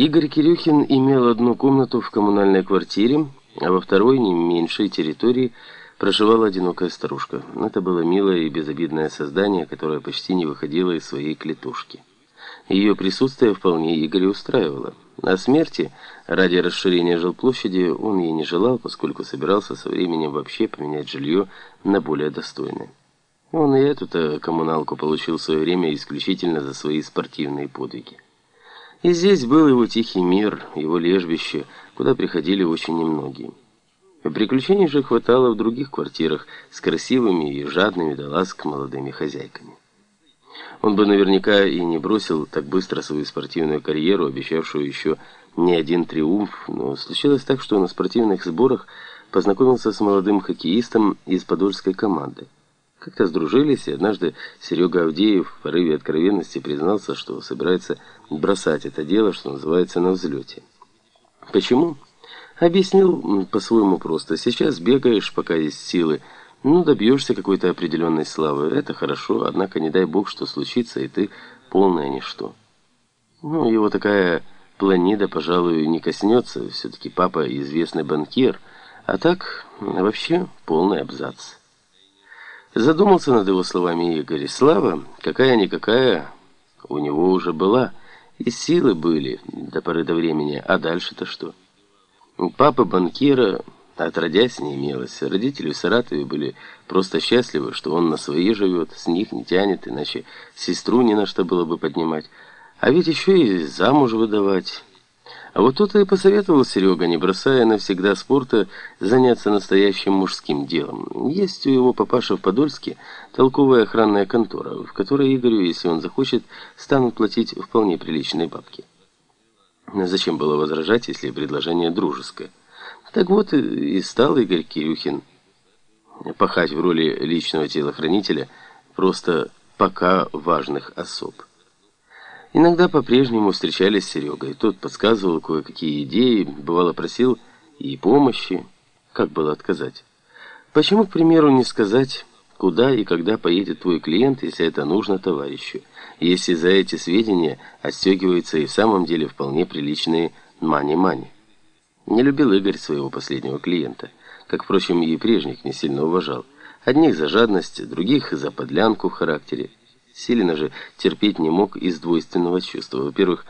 Игорь Кирюхин имел одну комнату в коммунальной квартире, а во второй, не меньшей территории, проживала одинокая старушка. Это было милое и безобидное создание, которое почти не выходило из своей клетушки. Ее присутствие вполне Игоря устраивало. На смерти, ради расширения жилплощади, он ей не желал, поскольку собирался со временем вообще поменять жилье на более достойное. Он и эту-то коммуналку получил в свое время исключительно за свои спортивные подвиги. И здесь был его тихий мир, его лежбище, куда приходили очень немногие. Приключений же хватало в других квартирах с красивыми и жадными до ласк молодыми хозяйками. Он бы наверняка и не бросил так быстро свою спортивную карьеру, обещавшую еще не один триумф, но случилось так, что на спортивных сборах познакомился с молодым хоккеистом из подольской команды. Как-то сдружились, и однажды Серега Авдеев в порыве откровенности признался, что собирается бросать это дело, что называется, на взлете. Почему? Объяснил по-своему просто. Сейчас бегаешь, пока есть силы, ну, добьешься какой-то определенной славы. Это хорошо, однако не дай бог, что случится, и ты полное ничто. Ну, его такая планида, пожалуй, не коснется. Все-таки папа известный банкир, а так вообще полный абзац. Задумался над его словами Игорь. Слава, какая-никакая, у него уже была. И силы были до поры до времени. А дальше-то что? У папы банкира отродясь не имелось. Родители в Саратове были просто счастливы, что он на свои живет, с них не тянет, иначе сестру не на что было бы поднимать. А ведь еще и замуж выдавать... А вот тут и посоветовал Серега, не бросая навсегда спорта, заняться настоящим мужским делом. Есть у его папаша в Подольске толковая охранная контора, в которой Игорю, если он захочет, станут платить вполне приличные бабки. Зачем было возражать, если предложение дружеское? Так вот и стал Игорь Кирюхин пахать в роли личного телохранителя просто пока важных особ. Иногда по-прежнему встречались с Серегой. Тот подсказывал кое-какие идеи, бывало просил и помощи. Как было отказать? Почему, к примеру, не сказать, куда и когда поедет твой клиент, если это нужно товарищу? Если за эти сведения отстегиваются и в самом деле вполне приличные мани-мани. Не любил Игорь своего последнего клиента, как, впрочем, и прежних не сильно уважал. Одних за жадность, других за подлянку в характере. Силина же терпеть не мог из двойственного чувства. Во-первых,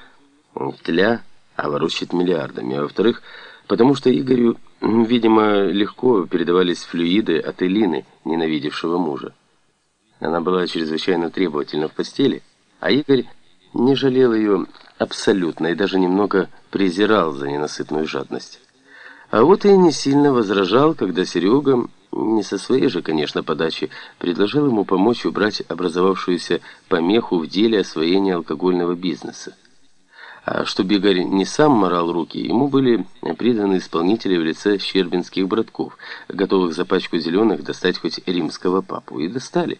тля, а миллиардами. А во-вторых, потому что Игорю, видимо, легко передавались флюиды от Элины, ненавидевшего мужа. Она была чрезвычайно требовательна в постели, а Игорь не жалел ее абсолютно и даже немного презирал за ненасытную жадность. А вот и не сильно возражал, когда Серега не со своей же, конечно, подачи, предложил ему помочь убрать образовавшуюся помеху в деле освоения алкогольного бизнеса. А чтобы Игорь не сам морал руки, ему были приданы исполнители в лице щербинских братков, готовых за пачку зеленых достать хоть римского папу. И достали.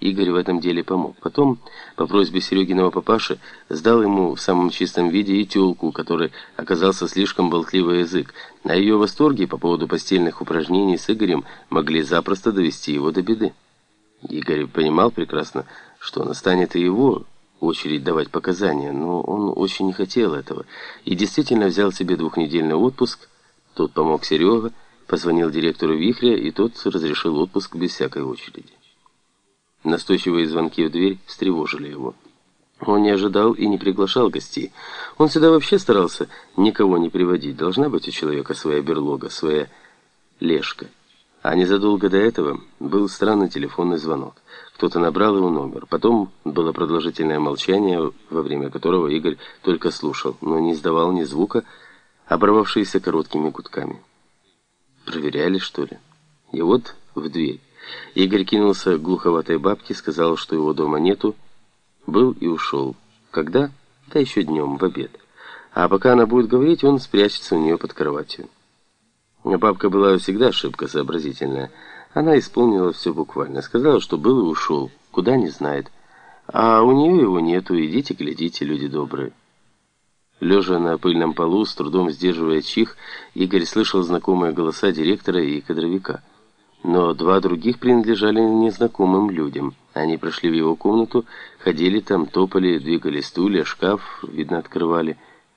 Игорь в этом деле помог. Потом, по просьбе Серегиного папаши, сдал ему в самом чистом виде и тёлку, который оказался слишком болтливый язык. На ее восторге по поводу постельных упражнений с Игорем могли запросто довести его до беды. Игорь понимал прекрасно, что настанет и его очередь давать показания, но он очень не хотел этого и действительно взял себе двухнедельный отпуск. Тут помог Серега, позвонил директору Вихря, и тот разрешил отпуск без всякой очереди. Настойчивые звонки в дверь встревожили его. Он не ожидал и не приглашал гостей. Он сюда вообще старался никого не приводить. Должна быть у человека своя берлога, своя лешка. А незадолго до этого был странный телефонный звонок. Кто-то набрал его номер. Потом было продолжительное молчание, во время которого Игорь только слушал, но не издавал ни звука, оборвавшиеся короткими гудками. Проверяли, что ли? И вот в дверь. Игорь кинулся к глуховатой бабке, сказал, что его дома нету, был и ушел. Когда? Да еще днем, в обед. А пока она будет говорить, он спрячется у нее под кроватью. Бабка была всегда шибко сообразительная. Она исполнила все буквально. Сказала, что был и ушел. Куда, не знает. А у нее его нету. Идите, глядите, люди добрые. Лежа на пыльном полу, с трудом сдерживая чих, Игорь слышал знакомые голоса директора и кадровика. Но два других принадлежали незнакомым людям. Они прошли в его комнату, ходили там, топали, двигали стулья, шкаф, видно, открывали –